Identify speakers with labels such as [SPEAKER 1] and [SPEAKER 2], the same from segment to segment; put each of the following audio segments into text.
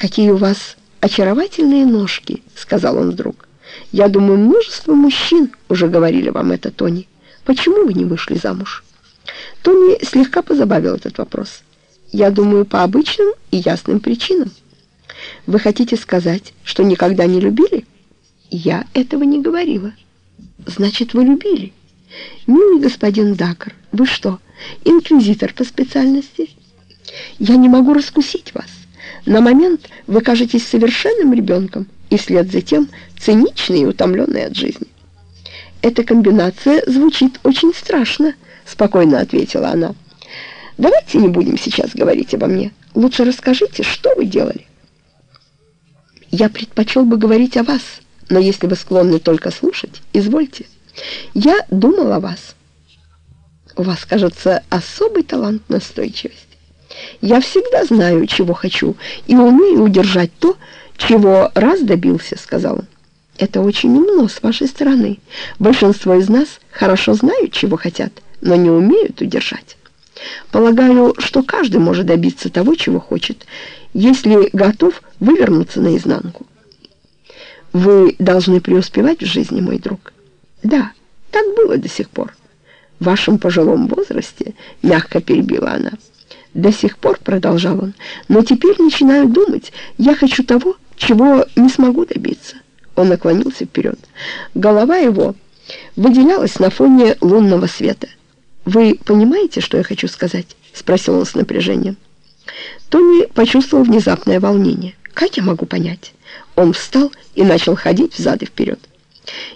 [SPEAKER 1] «Какие у вас очаровательные ножки», — сказал он вдруг. «Я думаю, множество мужчин уже говорили вам это, Тони. Почему вы не вышли замуж?» Тони слегка позабавил этот вопрос. «Я думаю, по обычным и ясным причинам». «Вы хотите сказать, что никогда не любили?» «Я этого не говорила». «Значит, вы любили?» «Милый господин Дакар, вы что, инквизитор по специальности?» «Я не могу раскусить вас. На момент вы кажетесь совершенным ребенком, и вслед за тем циничный и утомленный от жизни». «Эта комбинация звучит очень страшно», — спокойно ответила она. «Давайте не будем сейчас говорить обо мне. Лучше расскажите, что вы делали». «Я предпочел бы говорить о вас, но если вы склонны только слушать, извольте. Я думал о вас». «У вас, кажется, особый талант настойчивости. Я всегда знаю, чего хочу, и умею удержать то, чего раз добился», — сказал он. «Это очень умно с вашей стороны. Большинство из нас хорошо знают, чего хотят, но не умеют удержать. Полагаю, что каждый может добиться того, чего хочет, если готов вывернуться наизнанку. Вы должны преуспевать в жизни, мой друг. Да, так было до сих пор. В вашем пожилом возрасте, мягко перебила она. До сих пор, продолжал он, но теперь начинаю думать, я хочу того, чего не смогу добиться. Он наклонился вперед. Голова его выделялась на фоне лунного света. «Вы понимаете, что я хочу сказать?» — спросил он с напряжением. Тони почувствовал внезапное волнение. «Как я могу понять?» Он встал и начал ходить взад и вперед.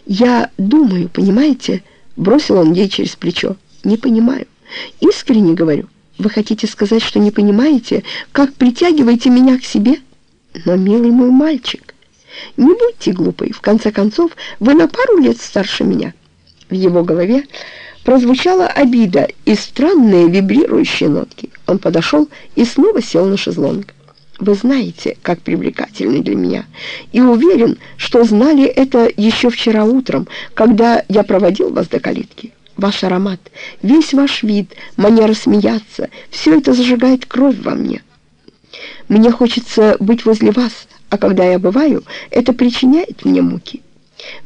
[SPEAKER 1] «Я думаю, понимаете?» — бросил он ей через плечо. «Не понимаю. Искренне говорю. Вы хотите сказать, что не понимаете, как притягиваете меня к себе? Но, милый мой мальчик, не будьте глупой. В конце концов, вы на пару лет старше меня». В его голове прозвучала обида и странные вибрирующие нотки. Он подошел и снова сел на шезлонг. «Вы знаете, как привлекательны для меня, и уверен, что знали это еще вчера утром, когда я проводил вас до калитки. Ваш аромат, весь ваш вид, манера смеяться, все это зажигает кровь во мне. Мне хочется быть возле вас, а когда я бываю, это причиняет мне муки».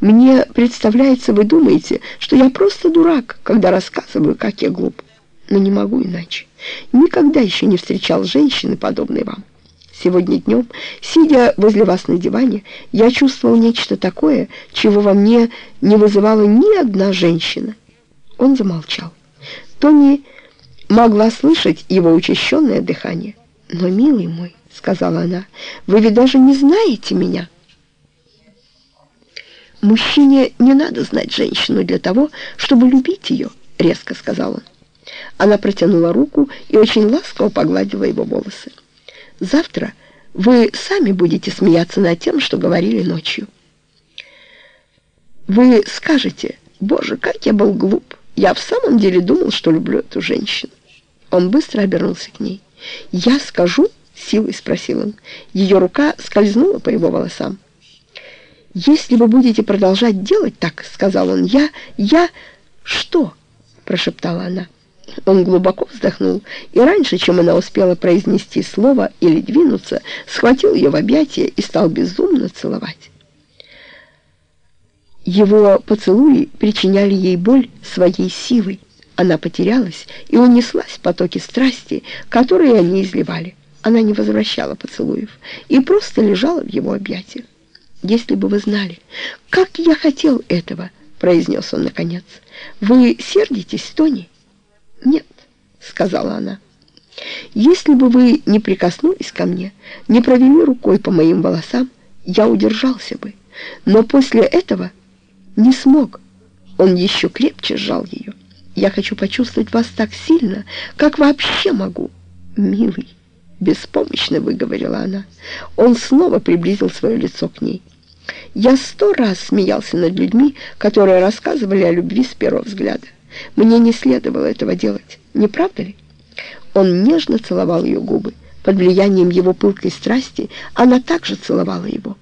[SPEAKER 1] Мне представляется, вы думаете, что я просто дурак, когда рассказываю, как я глуп. Но не могу иначе. Никогда еще не встречал женщины, подобной вам. Сегодня днем, сидя возле вас на диване, я чувствовал нечто такое, чего во мне не вызывала ни одна женщина. Он замолчал. Тони могла слышать его учащенное дыхание. «Но, милый мой», — сказала она, — «вы ведь даже не знаете меня». «Мужчине не надо знать женщину для того, чтобы любить ее», — резко сказал он. Она протянула руку и очень ласково погладила его волосы. «Завтра вы сами будете смеяться над тем, что говорили ночью. Вы скажете, «Боже, как я был глуп! Я в самом деле думал, что люблю эту женщину». Он быстро обернулся к ней. «Я скажу?» — силой спросил он. Ее рука скользнула по его волосам. «Если вы будете продолжать делать так, — сказал он, — я... я... что?» — прошептала она. Он глубоко вздохнул, и раньше, чем она успела произнести слово или двинуться, схватил ее в объятия и стал безумно целовать. Его поцелуи причиняли ей боль своей силой. Она потерялась и унеслась в потоки страсти, которые они изливали. Она не возвращала поцелуев и просто лежала в его объятиях. «Если бы вы знали, как я хотел этого!» — произнес он наконец. «Вы сердитесь, Тони?» «Нет», — сказала она. «Если бы вы не прикоснулись ко мне, не провели рукой по моим волосам, я удержался бы. Но после этого не смог». Он еще крепче сжал ее. «Я хочу почувствовать вас так сильно, как вообще могу, милый». Беспомощно выговорила она. Он снова приблизил свое лицо к ней. Я сто раз смеялся над людьми, которые рассказывали о любви с первого взгляда. Мне не следовало этого делать, не правда ли? Он нежно целовал ее губы. Под влиянием его пылкой страсти она также целовала его.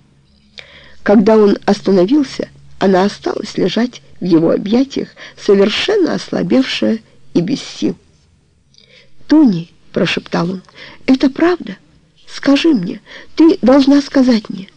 [SPEAKER 1] Когда он остановился, она осталась лежать в его объятиях, совершенно ослабевшая и без сил. «Тони», — прошептал он, — «это правда?» скажи мне, ты должна сказать мне».